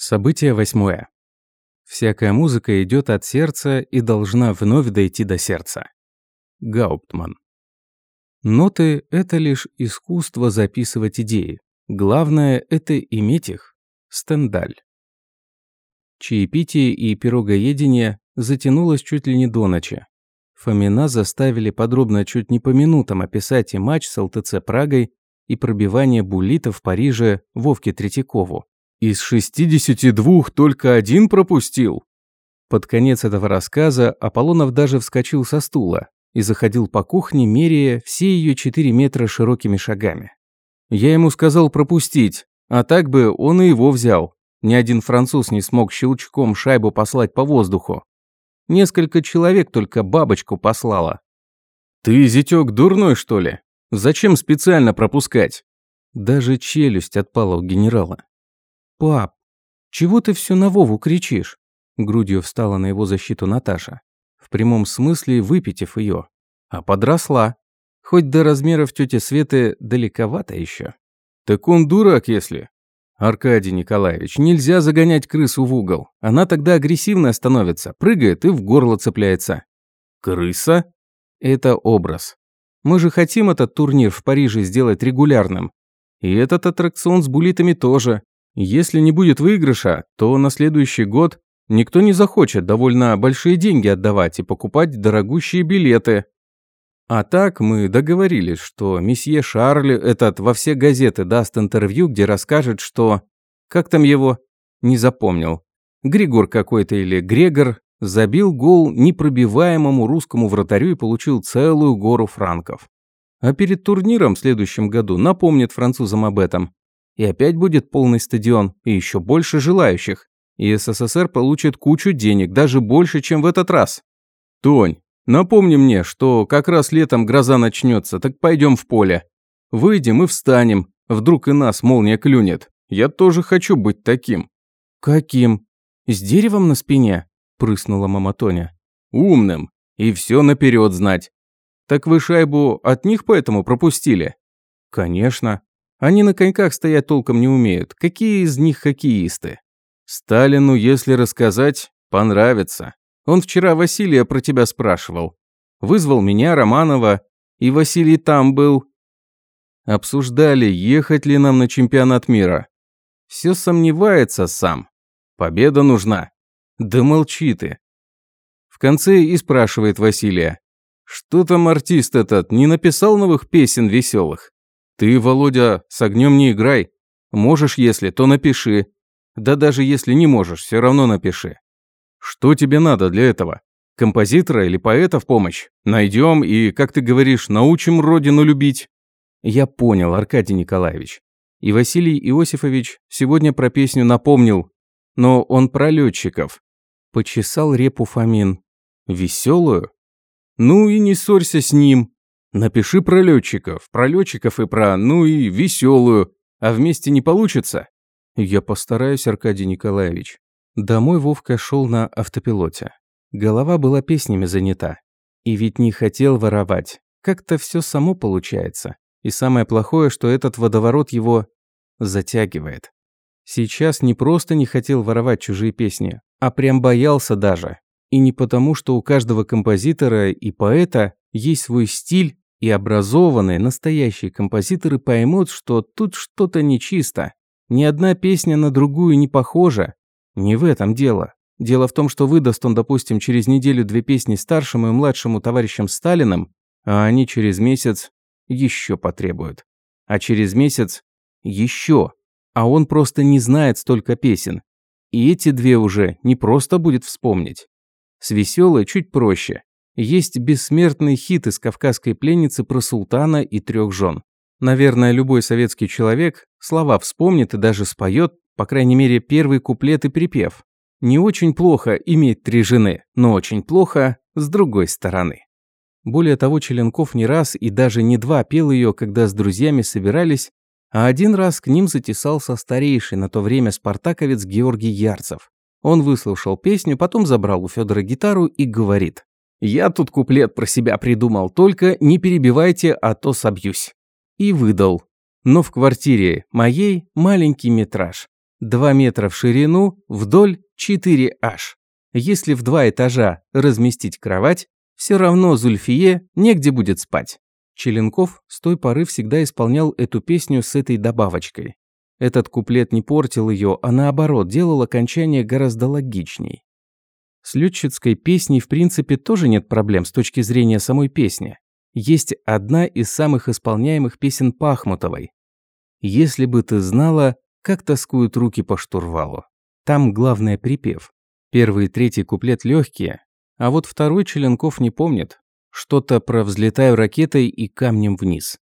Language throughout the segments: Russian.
Событие восьмое. Всякая музыка идет от сердца и должна вновь дойти до сердца. Гауптман. Ноты – это лишь искусство записывать идеи. Главное – это иметь их. Стендаль. Чаепитие и пирогоедение затянулось чуть ли не до ночи. Фомина заставили подробно чуть не по минутам описать и матч с ЛТЦ Прагой, и пробивание буллита в Париже Вовке Третьякову. Из 62 только один пропустил. Под конец этого рассказа Аполлонов даже вскочил со стула и заходил по кухне, меряя все ее 4 метра широкими шагами. Я ему сказал пропустить, а так бы он и его взял. Ни один француз не смог щелчком шайбу послать по воздуху. Несколько человек только бабочку послала. «Ты, зятёк, дурной, что ли? Зачем специально пропускать?» Даже челюсть отпала у генерала. «Пап, чего ты все на Вову кричишь?» Грудью встала на его защиту Наташа. В прямом смысле выпитив ее. А подросла. Хоть до размеров тети Светы далековато еще. «Так он дурак, если...» «Аркадий Николаевич, нельзя загонять крысу в угол. Она тогда агрессивная становится, прыгает и в горло цепляется». «Крыса?» «Это образ. Мы же хотим этот турнир в Париже сделать регулярным. И этот аттракцион с булитами тоже. Если не будет выигрыша, то на следующий год никто не захочет довольно большие деньги отдавать и покупать дорогущие билеты. А так мы договорились, что месье Шарль этот во все газеты даст интервью, где расскажет, что... Как там его? Не запомнил. Григор какой-то или Грегор забил гол непробиваемому русскому вратарю и получил целую гору франков. А перед турниром в следующем году напомнит французам об этом. И опять будет полный стадион, и еще больше желающих. И СССР получит кучу денег, даже больше, чем в этот раз. Тонь, напомни мне, что как раз летом гроза начнется, так пойдем в поле. Выйдем и встанем, вдруг и нас молния клюнет. Я тоже хочу быть таким. Каким? С деревом на спине? Прыснула мама Тоня. Умным. И все наперед знать. Так вы шайбу от них поэтому пропустили? Конечно. Они на коньках стоять толком не умеют. Какие из них хоккеисты? Сталину, если рассказать, понравится. Он вчера Василия про тебя спрашивал. Вызвал меня, Романова, и Василий там был. Обсуждали, ехать ли нам на чемпионат мира. Все сомневается сам. Победа нужна. Да молчи ты. В конце и спрашивает Василия. Что там артист этот, не написал новых песен веселых? Ты, Володя, с огнем не играй. Можешь, если, то напиши. Да даже если не можешь, все равно напиши. Что тебе надо для этого? Композитора или поэта в помощь? Найдем и, как ты говоришь, научим родину любить. Я понял, Аркадий Николаевич. И Василий Иосифович сегодня про песню напомнил, но он про летчиков. Почесал репу Фомин. Веселую? Ну и не ссорься с ним. Напиши про летчиков, про летчиков и про, ну и веселую. А вместе не получится? Я постараюсь, Аркадий Николаевич. Домой Вовка шел на автопилоте. Голова была песнями занята. И ведь не хотел воровать. Как-то все само получается. И самое плохое, что этот водоворот его затягивает. Сейчас не просто не хотел воровать чужие песни, а прям боялся даже. И не потому, что у каждого композитора и поэта есть свой стиль, и образованные, настоящие композиторы поймут, что тут что-то нечисто. Ни одна песня на другую не похожа. Не в этом дело. Дело в том, что выдаст он, допустим, через неделю две песни старшему и младшему товарищам Сталиным, а они через месяц еще потребуют. А через месяц еще. А он просто не знает столько песен. И эти две уже не просто будет вспомнить. С веселой чуть проще. Есть бессмертный хит из «Кавказской пленницы» про султана и трех жен. Наверное, любой советский человек слова вспомнит и даже споет, по крайней мере, первый куплет и припев. Не очень плохо иметь три жены, но очень плохо с другой стороны. Более того, Челенков не раз и даже не два пел ее, когда с друзьями собирались, а один раз к ним затесался старейший на то время спартаковец Георгий Ярцев. Он выслушал песню, потом забрал у Федора гитару и говорит. Я тут куплет про себя придумал, только не перебивайте, а то собьюсь. И выдал. Но в квартире моей маленький метраж. 2 метра в ширину, вдоль 4H. Если в два этажа разместить кровать, все равно Зульфие негде будет спать. Челенков с той поры всегда исполнял эту песню с этой добавочкой. Этот куплет не портил ее, а наоборот, делал окончание гораздо логичней. С летчицкой песней, в принципе, тоже нет проблем с точки зрения самой песни. Есть одна из самых исполняемых песен Пахмутовой. «Если бы ты знала, как тоскуют руки по штурвалу». Там главное припев. Первый и третий куплет легкие, а вот второй Челенков не помнит. Что-то про взлетаю ракетой и камнем вниз.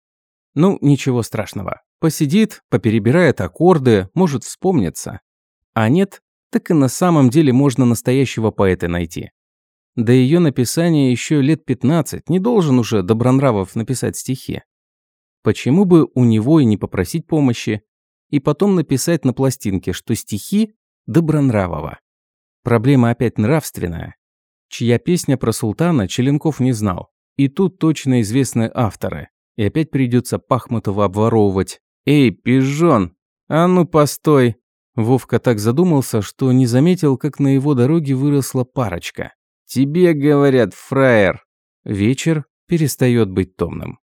Ну, ничего страшного. Посидит, поперебирает аккорды, может вспомниться. А нет, так и на самом деле можно настоящего поэта найти. До ее написания еще лет 15, не должен уже Добронравов написать стихи. Почему бы у него и не попросить помощи, и потом написать на пластинке, что стихи Добронравова. Проблема опять нравственная. Чья песня про султана Челенков не знал. И тут точно известны авторы. И опять придется Пахмутова обворовывать. «Эй, пижон! А ну постой!» Вовка так задумался, что не заметил, как на его дороге выросла парочка. «Тебе, говорят, фраер!» Вечер перестает быть томным.